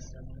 ప్రసాదం